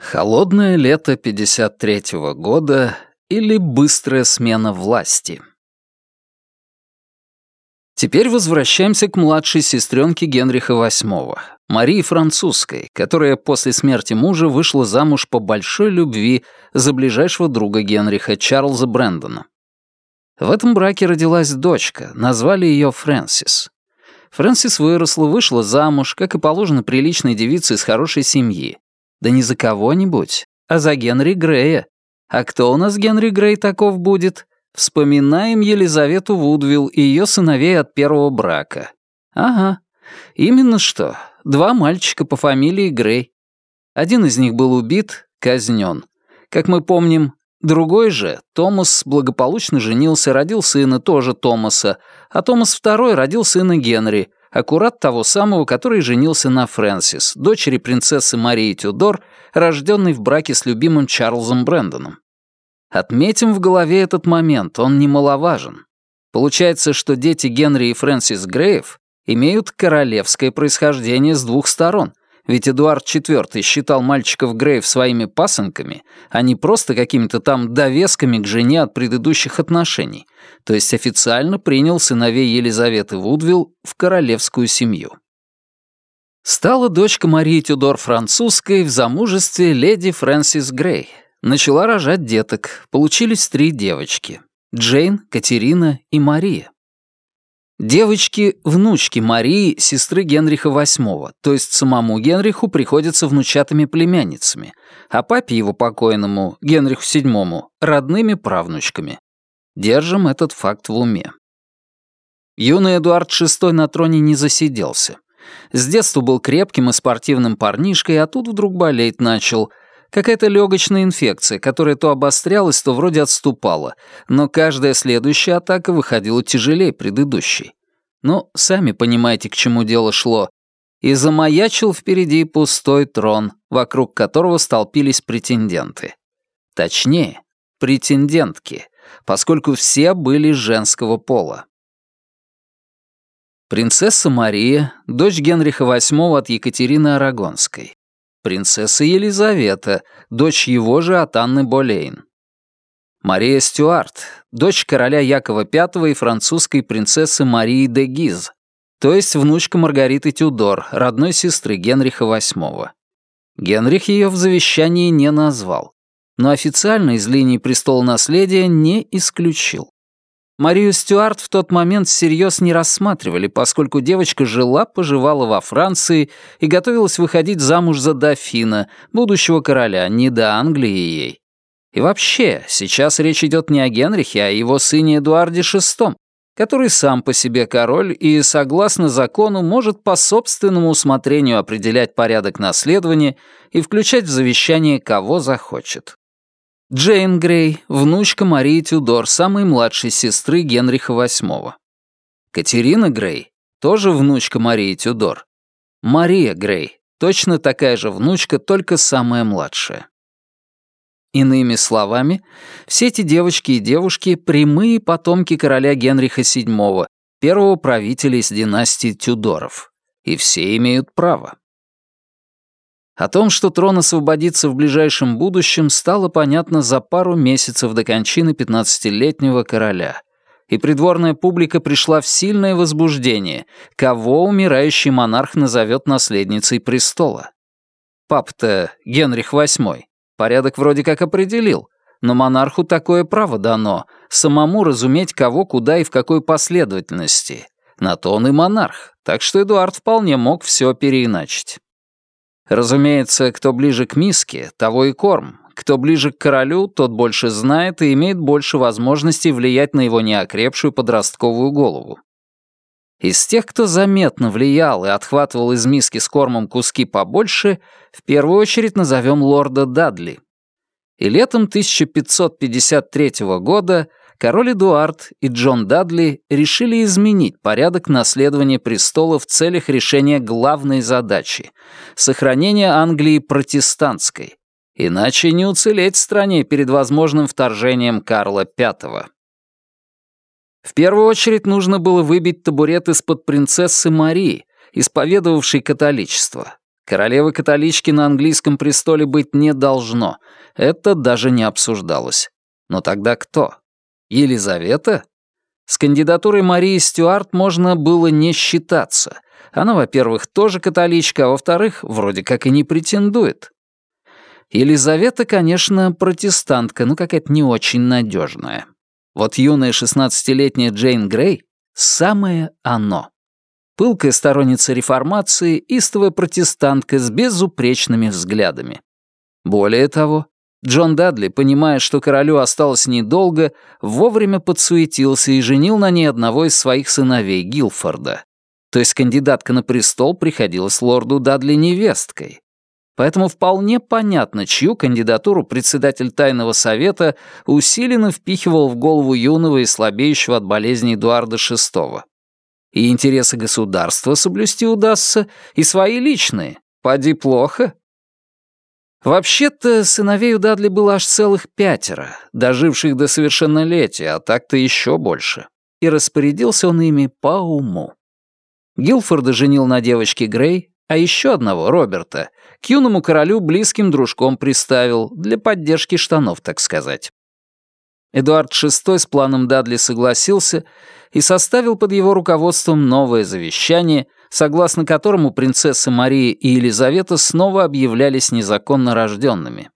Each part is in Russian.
Холодное лето 53-го года или быстрая смена власти. Теперь возвращаемся к младшей сестренке Генриха VIII, Марии Французской, которая после смерти мужа вышла замуж по большой любви за ближайшего друга Генриха Чарльза Брэндона. В этом браке родилась дочка, назвали ее Фрэнсис. Фрэнсис выросла, вышла замуж, как и положено приличной девице из хорошей семьи. Да не за кого-нибудь, а за Генри Грея. А кто у нас Генри Грей таков будет? Вспоминаем Елизавету Вудвилл и ее сыновей от первого брака. Ага, именно что. Два мальчика по фамилии Грей. Один из них был убит, казнен. Как мы помним, другой же, Томас, благополучно женился, родил сына тоже Томаса, а Томас второй родил сына Генри, аккурат того самого, который женился на Фрэнсис, дочери принцессы Марии Тюдор, рожденной в браке с любимым Чарльзом Брэндоном. Отметим в голове этот момент, он немаловажен. Получается, что дети Генри и Фрэнсис Греев имеют королевское происхождение с двух сторон, ведь Эдуард IV считал мальчиков Греев своими пасынками, а не просто какими-то там довесками к жене от предыдущих отношений, то есть официально принял сыновей Елизаветы Вудвилл в королевскую семью. Стала дочка Марии Тюдор французской в замужестве леди Фрэнсис Грей — Начала рожать деток, получились три девочки. Джейн, Катерина и Мария. Девочки — внучки Марии, сестры Генриха VIII, то есть самому Генриху приходятся внучатыми племянницами, а папе его покойному, Генриху VII, родными правнучками. Держим этот факт в уме. Юный Эдуард VI на троне не засиделся. С детства был крепким и спортивным парнишкой, а тут вдруг болеть начал — Какая-то легочная инфекция, которая то обострялась, то вроде отступала, но каждая следующая атака выходила тяжелее предыдущей. Ну, сами понимаете, к чему дело шло. И замаячил впереди пустой трон, вокруг которого столпились претенденты. Точнее, претендентки, поскольку все были женского пола. Принцесса Мария, дочь Генриха VIII от Екатерины Арагонской принцесса Елизавета, дочь его же от Анны Болейн. Мария Стюарт, дочь короля Якова V и французской принцессы Марии де Гиз, то есть внучка Маргариты Тюдор, родной сестры Генриха VIII. Генрих ее в завещании не назвал, но официально из линии престола наследия не исключил. Марию Стюарт в тот момент всерьез не рассматривали, поскольку девочка жила-поживала во Франции и готовилась выходить замуж за дофина, будущего короля, не до Англии ей. И вообще, сейчас речь идет не о Генрихе, а о его сыне Эдуарде VI, который сам по себе король и, согласно закону, может по собственному усмотрению определять порядок наследования и включать в завещание кого захочет. Джейн Грей, внучка Марии Тюдор, самой младшей сестры Генриха VIII. Катерина Грей, тоже внучка Марии Тюдор. Мария Грей, точно такая же внучка, только самая младшая. Иными словами, все эти девочки и девушки — прямые потомки короля Генриха VII, первого правителя из династии Тюдоров. И все имеют право. О том, что трон освободится в ближайшем будущем, стало понятно за пару месяцев до кончины 15-летнего короля. И придворная публика пришла в сильное возбуждение, кого умирающий монарх назовет наследницей престола. Пап-то Генрих VIII порядок вроде как определил, но монарху такое право дано — самому разуметь, кого, куда и в какой последовательности. На то он и монарх, так что Эдуард вполне мог все переиначить. Разумеется, кто ближе к миске, того и корм. Кто ближе к королю, тот больше знает и имеет больше возможностей влиять на его неокрепшую подростковую голову. Из тех, кто заметно влиял и отхватывал из миски с кормом куски побольше, в первую очередь назовем лорда Дадли. И летом 1553 года король Эдуард и Джон Дадли решили изменить порядок наследования престола в целях решения главной задачи — сохранения Англии протестантской, иначе не уцелеть стране перед возможным вторжением Карла V. В первую очередь нужно было выбить табурет из-под принцессы Марии исповедовавшей католичество. Королевы-католички на английском престоле быть не должно. Это даже не обсуждалось. Но тогда кто? Елизавета? С кандидатурой Марии Стюарт можно было не считаться. Она, во-первых, тоже католичка, а во-вторых, вроде как и не претендует. Елизавета, конечно, протестантка, но какая-то не очень надежная. Вот юная шестнадцатилетняя Джейн Грей — самое оно. Пылкая сторонница реформации, истовая протестантка с безупречными взглядами. Более того, Джон Дадли, понимая, что королю осталось недолго, вовремя подсуетился и женил на ней одного из своих сыновей, Гилфорда. То есть кандидатка на престол приходилась лорду Дадли невесткой. Поэтому вполне понятно, чью кандидатуру председатель Тайного Совета усиленно впихивал в голову юного и слабеющего от болезни Эдуарда VI. И интересы государства соблюсти удастся, и свои личные. Поди плохо. Вообще-то, сыновей у Дадли было аж целых пятеро, доживших до совершеннолетия, а так-то еще больше. И распорядился он ими по уму. Гилфорда женил на девочке Грей, а еще одного, Роберта, к юному королю близким дружком приставил, для поддержки штанов, так сказать. Эдуард VI с планом Дадли согласился и составил под его руководством новое завещание, согласно которому принцессы Мария и Елизавета снова объявлялись незаконно рожденными.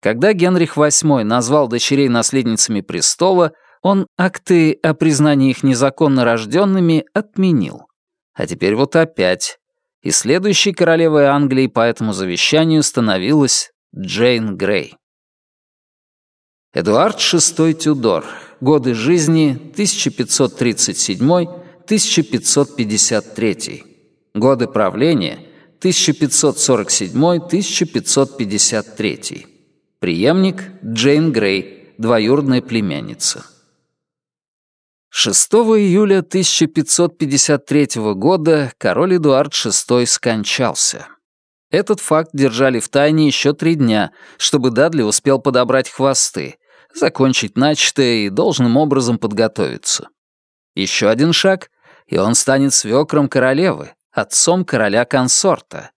Когда Генрих VIII назвал дочерей наследницами престола, он акты о признании их незаконно рожденными отменил. А теперь вот опять. И следующей королевой Англии по этому завещанию становилась Джейн Грей. Эдуард VI Тюдор. Годы жизни 1537-1553. Годы правления 1547-1553. Приемник Джейн Грей, двоюродная племянница. 6 июля 1553 года король Эдуард VI скончался. Этот факт держали в тайне еще три дня, чтобы Дадли успел подобрать хвосты, закончить начатое и должным образом подготовиться. Еще один шаг, и он станет свекром королевы, отцом короля-консорта.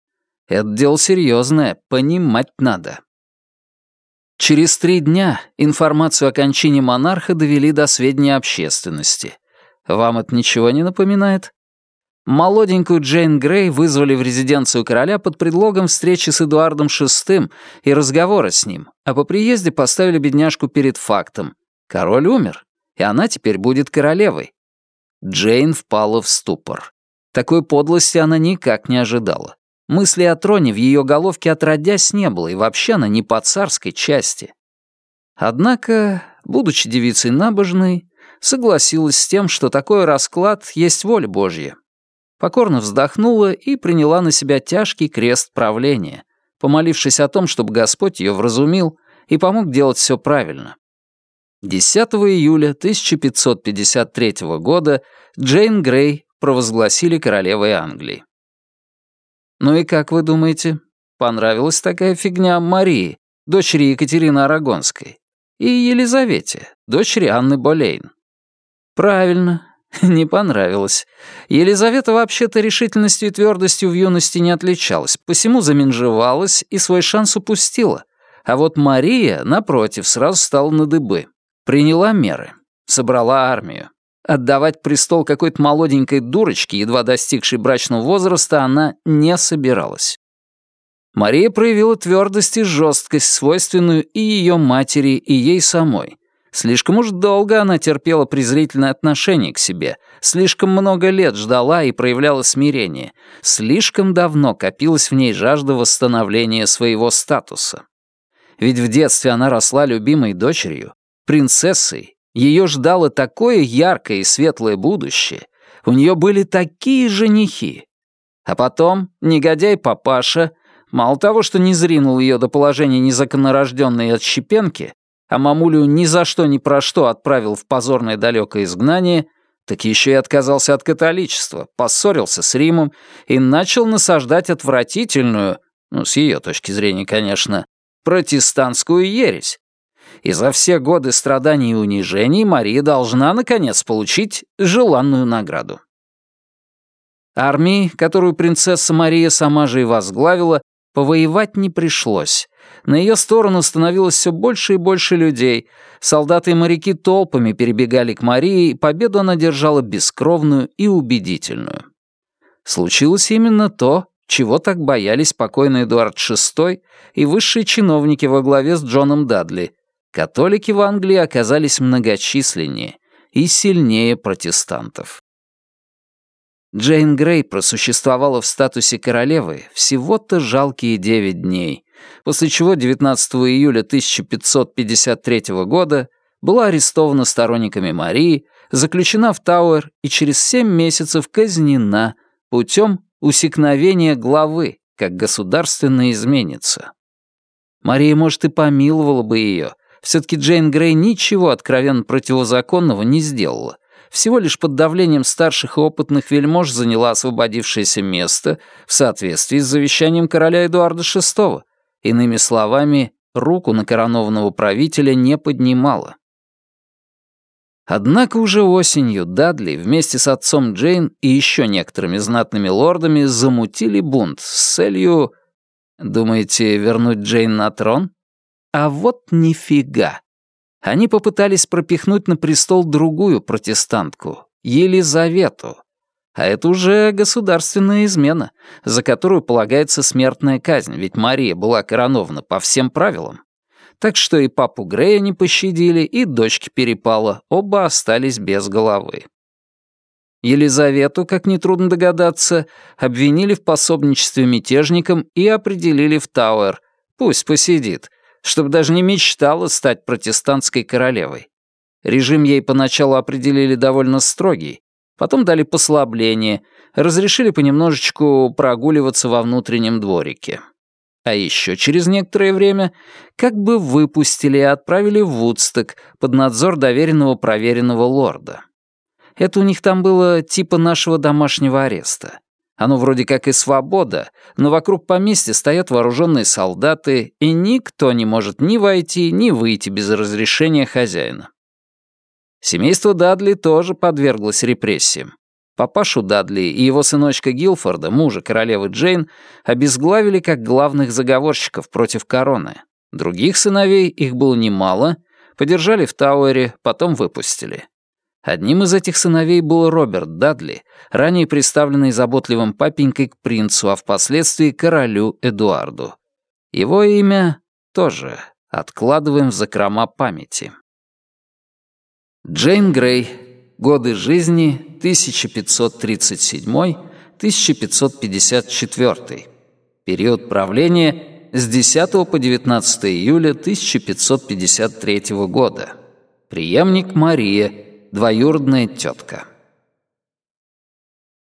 Это дело серьезное, понимать надо. Через три дня информацию о кончине монарха довели до сведения общественности. Вам это ничего не напоминает? Молоденькую Джейн Грей вызвали в резиденцию короля под предлогом встречи с Эдуардом VI и разговора с ним, а по приезде поставили бедняжку перед фактом. Король умер, и она теперь будет королевой. Джейн впала в ступор. Такой подлости она никак не ожидала. Мысли о троне в ее головке отродясь не было, и вообще она не по царской части. Однако, будучи девицей набожной, согласилась с тем, что такой расклад есть воля Божья. Покорно вздохнула и приняла на себя тяжкий крест правления, помолившись о том, чтобы Господь ее вразумил и помог делать все правильно. 10 июля 1553 года Джейн Грей провозгласили королевой Англии. Ну и как вы думаете, понравилась такая фигня Марии, дочери Екатерины Арагонской, и Елизавете, дочери Анны Болейн? Правильно, не понравилось. Елизавета вообще-то решительностью и твердостью в юности не отличалась, посему заминжевалась и свой шанс упустила. А вот Мария, напротив, сразу стала на дыбы. Приняла меры, собрала армию. Отдавать престол какой-то молоденькой дурочке, едва достигшей брачного возраста, она не собиралась. Мария проявила твердость и жесткость, свойственную и ее матери, и ей самой. Слишком уж долго она терпела презрительное отношение к себе, слишком много лет ждала и проявляла смирение, слишком давно копилась в ней жажда восстановления своего статуса. Ведь в детстве она росла любимой дочерью, принцессой ее ждало такое яркое и светлое будущее. У нее были такие женихи. А потом негодяй папаша, мало того, что не зринул ее до положения незаконнорожденной отщепенки, а мамулю ни за что ни про что отправил в позорное далекое изгнание, так еще и отказался от католичества, поссорился с Римом и начал насаждать отвратительную, ну, с ее точки зрения, конечно, протестантскую ересь, и за все годы страданий и унижений Мария должна, наконец, получить желанную награду. Армии, которую принцесса Мария сама же и возглавила, повоевать не пришлось. На ее сторону становилось все больше и больше людей. Солдаты и моряки толпами перебегали к Марии, и победу она держала бескровную и убедительную. Случилось именно то, чего так боялись покойный Эдуард VI и высшие чиновники во главе с Джоном Дадли. Католики в Англии оказались многочисленнее и сильнее протестантов. Джейн Грей просуществовала в статусе королевы всего-то жалкие девять дней, после чего 19 июля 1553 года была арестована сторонниками Марии, заключена в Тауэр и через семь месяцев казнена путем усекновения главы, как государственная изменница. Мария, может, и помиловала бы ее, все-таки Джейн Грей ничего откровенно противозаконного не сделала, всего лишь под давлением старших и опытных вельмож заняла освободившееся место в соответствии с завещанием короля Эдуарда VI. Иными словами, руку на коронованного правителя не поднимала. Однако уже осенью Дадли вместе с отцом Джейн и еще некоторыми знатными лордами замутили бунт с целью... Думаете, вернуть Джейн на трон? А вот нифига. Они попытались пропихнуть на престол другую протестантку, Елизавету. А это уже государственная измена, за которую полагается смертная казнь, ведь Мария была коронована по всем правилам. Так что и папу Грея не пощадили, и дочки перепала, оба остались без головы. Елизавету, как нетрудно догадаться, обвинили в пособничестве мятежникам и определили в Тауэр. Пусть посидит, чтобы даже не мечтала стать протестантской королевой. Режим ей поначалу определили довольно строгий, потом дали послабление, разрешили понемножечку прогуливаться во внутреннем дворике. А еще через некоторое время как бы выпустили и отправили в Вудсток под надзор доверенного проверенного лорда. Это у них там было типа нашего домашнего ареста. Оно вроде как и свобода, но вокруг поместья стоят вооруженные солдаты, и никто не может ни войти, ни выйти без разрешения хозяина. Семейство Дадли тоже подверглось репрессиям. Папашу Дадли и его сыночка Гилфорда, мужа королевы Джейн, обезглавили как главных заговорщиков против короны. Других сыновей, их было немало, подержали в Тауэре, потом выпустили. Одним из этих сыновей был Роберт Дадли, ранее представленный заботливым папенькой к принцу, а впоследствии королю Эдуарду. Его имя тоже откладываем в закрома памяти. Джейн Грей. Годы жизни 1537-1554. Период правления с 10 по 19 июля 1553 года. Преемник Мария, двоюродная тетка.